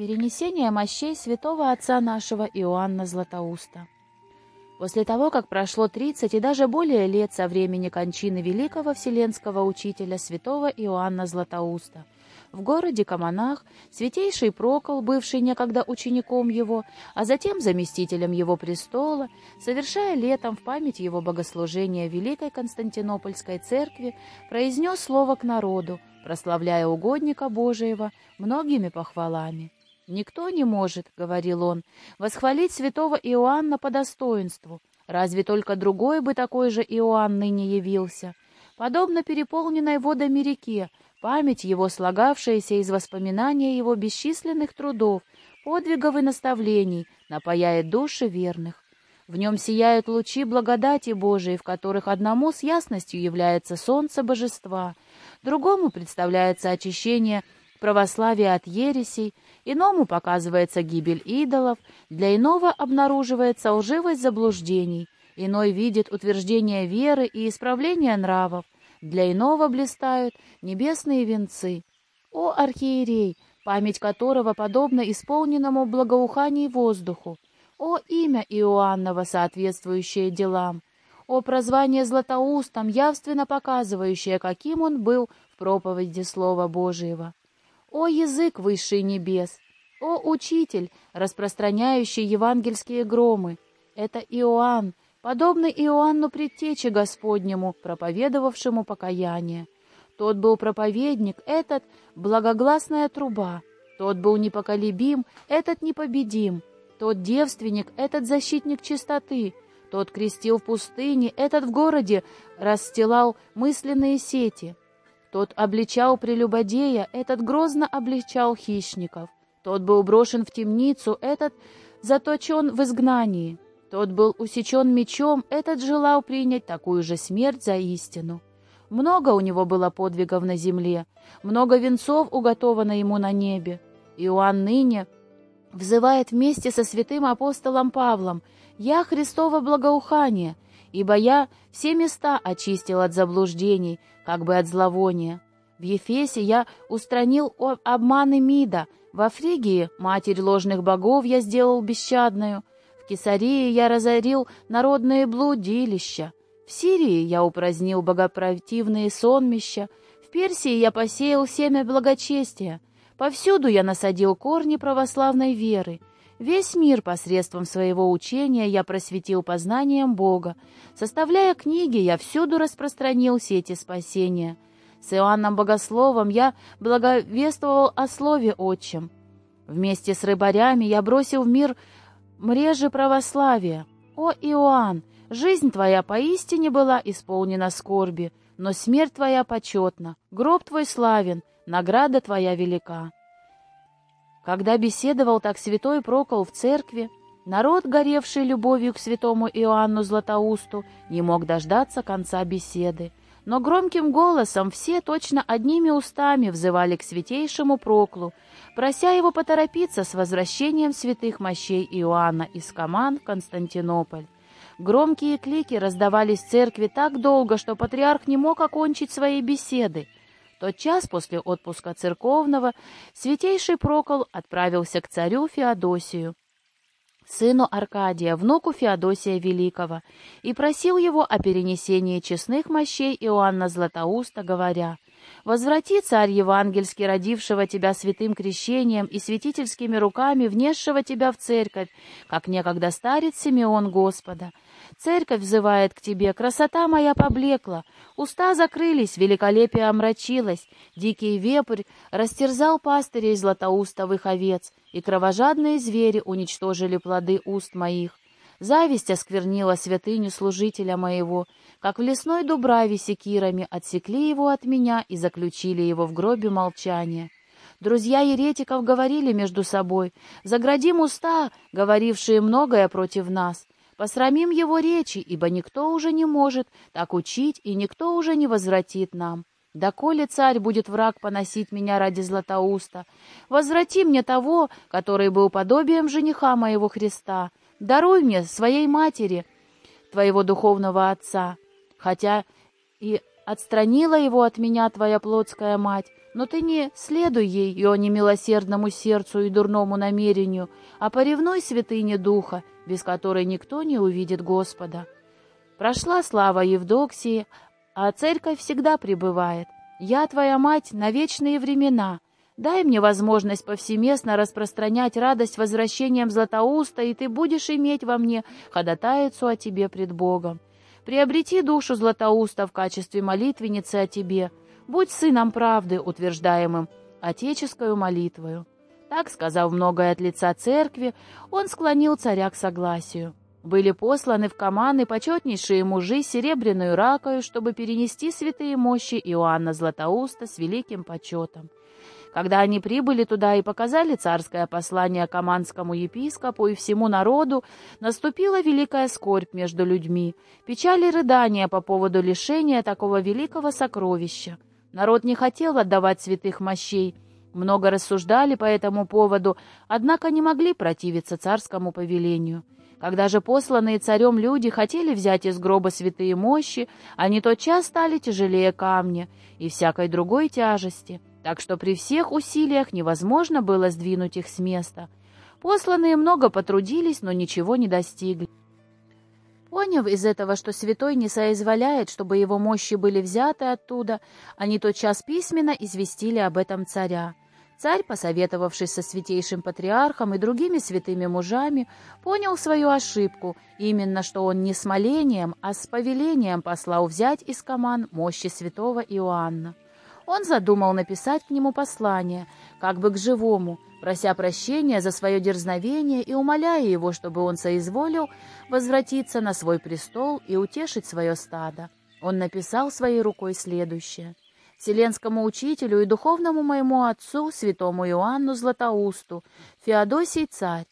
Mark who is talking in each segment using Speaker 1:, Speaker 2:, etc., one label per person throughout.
Speaker 1: Перенесение мощей святого отца нашего Иоанна Златоуста. После того, как прошло 30 и даже более лет со времени кончины великого вселенского учителя святого Иоанна Златоуста, в городе Каманах святейший Прокол, бывший некогда учеником его, а затем заместителем его престола, совершая летом в память его богослужения Великой Константинопольской церкви, произнес слово к народу, прославляя угодника Божиего многими похвалами. «Никто не может, — говорил он, — восхвалить святого Иоанна по достоинству. Разве только другой бы такой же Иоанн ныне явился? Подобно переполненной водами реке, память его, слагавшаяся из воспоминания его бесчисленных трудов, подвигов и наставлений, напаяет души верных. В нем сияют лучи благодати Божией, в которых одному с ясностью является солнце божества, другому представляется очищение — православие от ересей, иному показывается гибель идолов, для иного обнаруживается лживость заблуждений, иной видит утверждение веры и исправление нравов, для иного блистают небесные венцы. О, архиерей, память которого подобна исполненному благоухании воздуху! О, имя Иоаннова, соответствующее делам! О, прозвание Златоустом, явственно показывающее, каким он был в проповеди Слова Божьего! О язык высший небес! О учитель, распространяющий евангельские громы! Это Иоанн, подобный Иоанну Предтече Господнему, проповедовавшему покаяние. Тот был проповедник, этот — благогласная труба. Тот был непоколебим, этот непобедим. Тот девственник, этот защитник чистоты. Тот крестил в пустыне, этот в городе расстилал мысленные сети. Тот обличал прелюбодея, этот грозно обличал хищников. Тот был брошен в темницу, этот заточен в изгнании. Тот был усечен мечом, этот желал принять такую же смерть за истину. Много у него было подвигов на земле, много венцов уготовано ему на небе. Иоанн ныне взывает вместе со святым апостолом Павлом «Я Христово благоухание», ибо я все места очистил от заблуждений, как бы от зловония. В Ефесе я устранил обманы Мида, во Фригии матерь ложных богов я сделал бесщадную, в Кесарии я разорил народные блудилища, в Сирии я упразднил богопротивные сонмища, в Персии я посеял семя благочестия, повсюду я насадил корни православной веры, Весь мир посредством своего учения я просветил познанием Бога. Составляя книги, я всюду распространил сети спасения. С Иоанном Богословом я благовествовал о Слове Отчем. Вместе с рыбарями я бросил в мир мрежи православия. О, Иоанн, жизнь твоя поистине была исполнена скорби, но смерть твоя почетна, гроб твой славен, награда твоя велика. Когда беседовал так святой Прокол в церкви, народ, горевший любовью к святому Иоанну Златоусту, не мог дождаться конца беседы. Но громким голосом все точно одними устами взывали к святейшему Проклу, прося его поторопиться с возвращением святых мощей Иоанна из Каман в Константинополь. Громкие клики раздавались в церкви так долго, что патриарх не мог окончить своей беседы — тот час после отпуска церковного святейший Прокол отправился к царю Феодосию, сыну Аркадия, внуку Феодосия Великого, и просил его о перенесении честных мощей Иоанна Златоуста, говоря, «Возврати, царь евангельский, родившего тебя святым крещением и святительскими руками, внесшего тебя в церковь, как некогда старец Симеон Господа, Церковь взывает к тебе, красота моя поблекла, уста закрылись, великолепие омрачилось, дикий вепрь растерзал пастырей златоустовых овец, и кровожадные звери уничтожили плоды уст моих. Зависть осквернила святыню служителя моего, как в лесной дубраве секирами отсекли его от меня и заключили его в гробе молчания. Друзья еретиков говорили между собой, «Заградим уста, говорившие многое против нас, Посрамим его речи, ибо никто уже не может так учить, и никто уже не возвратит нам. Доколе царь будет враг поносить меня ради Златоуста? Возврати мне того, который был подобием жениха моего Христа. Даруй мне своей матери, твоего духовного отца. Хотя и отстранила его от меня твоя плотская мать, Но ты не следуй ее немилосердному сердцу и дурному намерению, а поревнуй святыне Духа, без которой никто не увидит Господа. Прошла слава Евдоксии, а церковь всегда пребывает. Я, твоя мать, на вечные времена. Дай мне возможность повсеместно распространять радость возвращением Златоуста, и ты будешь иметь во мне ходатайцу о тебе пред Богом. Приобрети душу Златоуста в качестве молитвенницы о тебе. Будь сыном правды, утверждаемым отеческую молитвою. Так, сказав многое от лица церкви, он склонил царя к согласию. Были посланы в команды почетнейшие мужи серебряную ракою, чтобы перенести святые мощи Иоанна Златоуста с великим почетом. Когда они прибыли туда и показали царское послание командскому епископу и всему народу, наступила великая скорбь между людьми, печаль и рыдания по поводу лишения такого великого сокровища. Народ не хотел отдавать святых мощей, много рассуждали по этому поводу, однако не могли противиться царскому повелению. Когда же посланные царем люди хотели взять из гроба святые мощи, они тотчас стали тяжелее камня и всякой другой тяжести — так что при всех усилиях невозможно было сдвинуть их с места. Посланные много потрудились, но ничего не достигли. Поняв из этого, что святой не соизволяет, чтобы его мощи были взяты оттуда, они тотчас письменно известили об этом царя. Царь, посоветовавшись со святейшим патриархом и другими святыми мужами, понял свою ошибку, именно что он не с молением, а с повелением послал взять из коман мощи святого Иоанна. Он задумал написать к нему послание, как бы к живому, прося прощения за свое дерзновение и умоляя его, чтобы он соизволил возвратиться на свой престол и утешить свое стадо. Он написал своей рукой следующее. «Вселенскому учителю и духовному моему отцу, святому Иоанну Златоусту, Феодосий царь,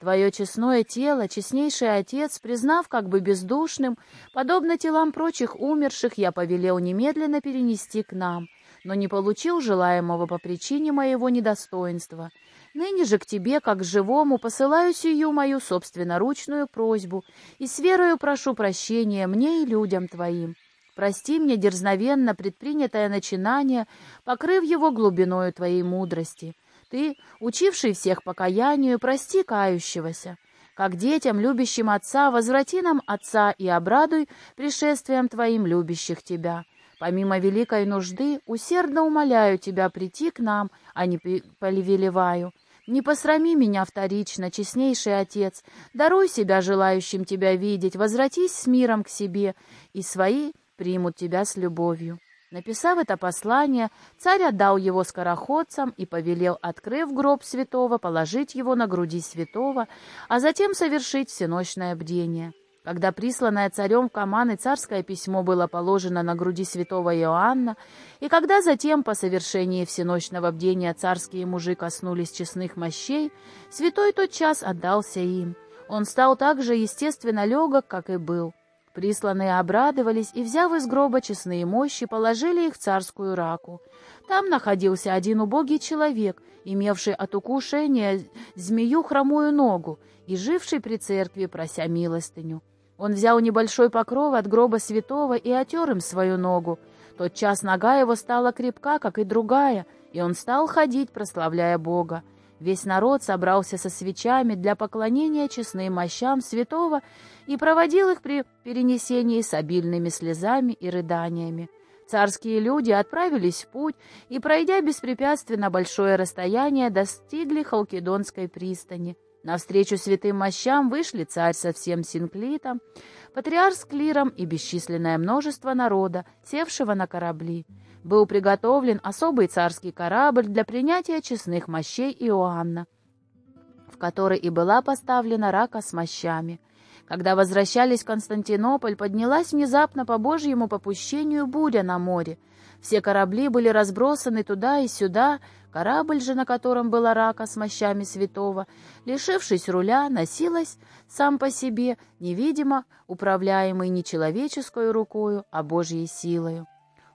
Speaker 1: Твое честное тело, честнейший Отец, признав как бы бездушным, подобно телам прочих умерших, я повелел немедленно перенести к нам — но не получил желаемого по причине моего недостоинства. Ныне же к тебе, как к живому, посылаю сию мою собственноручную просьбу и с верою прошу прощения мне и людям твоим. Прости мне дерзновенно предпринятое начинание, покрыв его глубиною твоей мудрости. Ты, учивший всех покаянию, прости кающегося. Как детям, любящим Отца, возврати нам Отца и обрадуй пришествием Твоим любящих Тебя. Помимо великой нужды, усердно умоляю тебя прийти к нам, а не повелеваю. Не посрами меня вторично, честнейший Отец, даруй себя желающим тебя видеть, возвратись с миром к себе, и свои примут тебя с любовью». Написав это послание, царь отдал его скороходцам и повелел, открыв гроб святого, положить его на груди святого, а затем совершить всеночное бдение. Когда присланное царем в Каманы царское письмо было положено на груди святого Иоанна, и когда затем по совершении всеночного бдения царские мужи коснулись честных мощей, святой тот час отдался им. Он стал так же естественно легок, как и был. Присланные обрадовались и, взяв из гроба честные мощи, положили их в царскую раку. Там находился один убогий человек, имевший от укушения змею хромую ногу и живший при церкви, прося милостыню. Он взял небольшой покров от гроба святого и отер им свою ногу. Тот час нога его стала крепка, как и другая, и он стал ходить, прославляя Бога. Весь народ собрался со свечами для поклонения честным мощам святого и проводил их при перенесении с обильными слезами и рыданиями. Царские люди отправились в путь и, пройдя беспрепятственно большое расстояние, достигли Халкидонской пристани — Навстречу святым мощам вышли царь со всем синклитом, патриарх с клиром и бесчисленное множество народа, севшего на корабли. Был приготовлен особый царский корабль для принятия честных мощей Иоанна, в который и была поставлена рака с мощами. Когда возвращались в Константинополь, поднялась внезапно по Божьему попущению буря на море. Все корабли были разбросаны туда и сюда, Корабль же, на котором была рака с мощами святого, лишившись руля, носилась сам по себе, невидимо управляемый не человеческой рукою, а Божьей силою.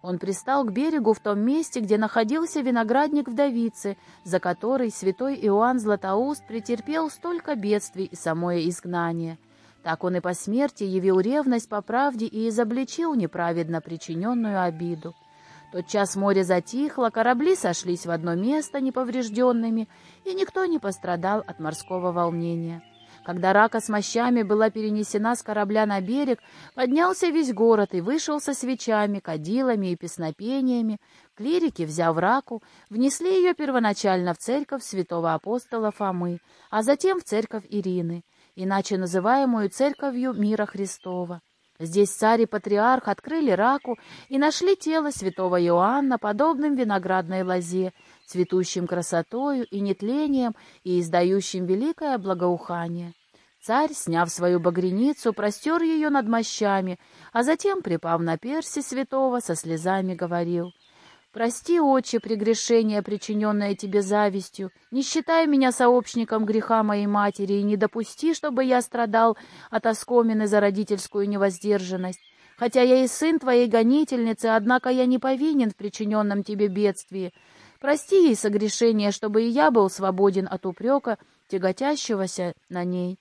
Speaker 1: Он пристал к берегу в том месте, где находился виноградник вдовицы, за который святой Иоанн Златоуст претерпел столько бедствий и самое изгнание. Так он и по смерти явил ревность по правде и изобличил неправедно причиненную обиду. Тот час море затихло, корабли сошлись в одно место неповрежденными, и никто не пострадал от морского волнения. Когда рака с мощами была перенесена с корабля на берег, поднялся весь город и вышел со свечами, кадилами и песнопениями. Клирики, взяв раку, внесли ее первоначально в церковь святого апостола Фомы, а затем в церковь Ирины, иначе называемую церковью мира Христова. Здесь царь и патриарх открыли раку и нашли тело святого Иоанна, подобным виноградной лозе, цветущим красотою и нетлением и издающим великое благоухание. Царь, сняв свою багряницу, простер ее над мощами, а затем, припав на перси святого, со слезами говорил, «Прости, отче, прегрешение, причиненное тебе завистью, не считай меня сообщником греха моей матери и не допусти, чтобы я страдал от оскомины за родительскую невоздержанность. Хотя я и сын твоей гонительницы, однако я не повинен в причиненном тебе бедствии. Прости ей согрешение, чтобы и я был свободен от упрека, тяготящегося на ней.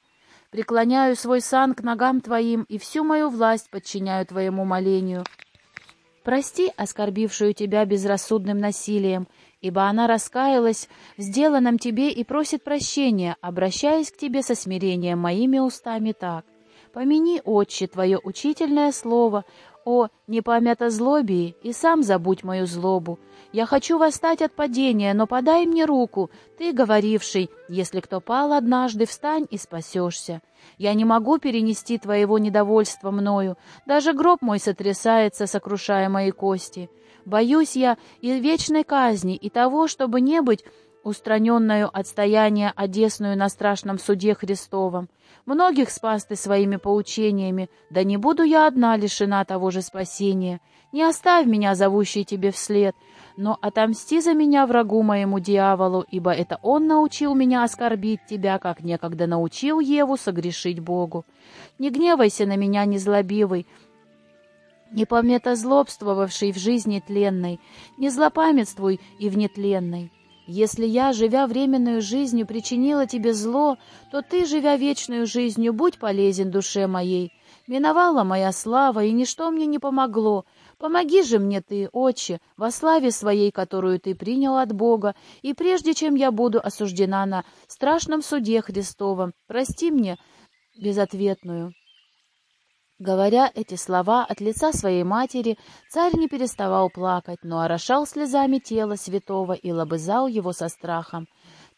Speaker 1: Преклоняю свой сан к ногам Твоим и всю мою власть подчиняю Твоему молению. Прости оскорбившую Тебя безрассудным насилием, ибо она раскаялась в сделанном Тебе и просит прощения, обращаясь к Тебе со смирением моими устами так. Помяни, Отче, Твое учительное слово, о, не помято злобии, и сам забудь мою злобу. Я хочу восстать от падения, но подай мне руку, ты, говоривший, если кто пал однажды, встань и спасешься. Я не могу перенести твоего недовольства мною, даже гроб мой сотрясается, сокрушая мои кости. Боюсь я и вечной казни, и того, чтобы не быть устраненную от стояния одесную на страшном суде Христовом. Многих спас ты своими поучениями, да не буду я одна лишена того же спасения. Не оставь меня, зовущий тебе вслед, но отомсти за меня врагу моему дьяволу, ибо это он научил меня оскорбить тебя, как некогда научил Еву согрешить Богу. Не гневайся на меня, незлобивый, не пометозлобствовавший в жизни тленной, не злопамятствуй и в нетленной. Если я, живя временную жизнью, причинила тебе зло, то ты, живя вечную жизнью, будь полезен душе моей. Миновала моя слава, и ничто мне не помогло. Помоги же мне ты, отче, во славе своей, которую ты принял от Бога, и прежде чем я буду осуждена на страшном суде Христовом, прости мне безответную. Говоря эти слова от лица своей матери, царь не переставал плакать, но орошал слезами тело святого и лобызал его со страхом.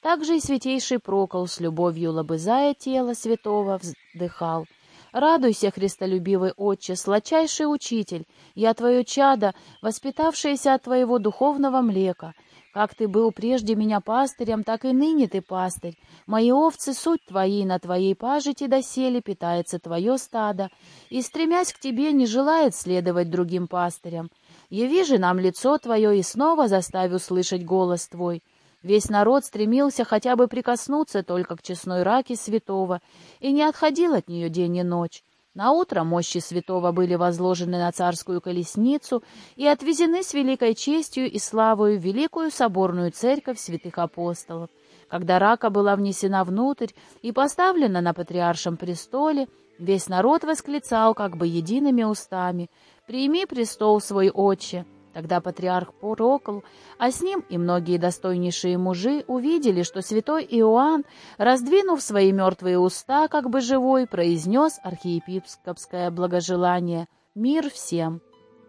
Speaker 1: Также и святейший Прокол с любовью лобызая тело святого вздыхал. «Радуйся, христолюбивый отче, сладчайший учитель, я твое чадо, воспитавшееся от твоего духовного млека». Как ты был прежде меня пастырем, так и ныне ты пастырь. Мои овцы — суть твои, на твоей пажити доселе питается твое стадо, и, стремясь к тебе, не желает следовать другим пастырям. Яви же нам лицо твое и снова заставь услышать голос твой. Весь народ стремился хотя бы прикоснуться только к честной раке святого и не отходил от нее день и ночь. На утро мощи святого были возложены на царскую колесницу и отвезены с великой честью и славою в великую соборную церковь святых апостолов. Когда рака была внесена внутрь и поставлена на патриаршем престоле, весь народ восклицал как бы едиными устами «Прими престол свой, отче!» Тогда патриарх Прокол, а с ним и многие достойнейшие мужи увидели, что святой Иоанн, раздвинув свои мертвые уста, как бы живой, произнес архиепископское благожелание «Мир всем».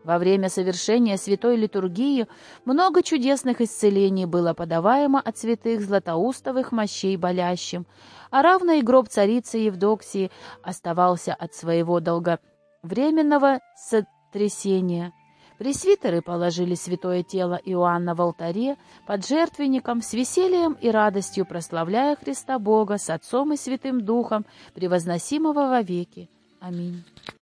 Speaker 1: Во время совершения святой литургии много чудесных исцелений было подаваемо от святых златоустовых мощей болящим, а равно и гроб царицы Евдоксии оставался от своего долговременного сотрясения. Пресвитеры положили святое тело Иоанна в алтаре под жертвенником с весельем и радостью прославляя Христа Бога с Отцом и Святым Духом, превозносимого вовеки. Аминь.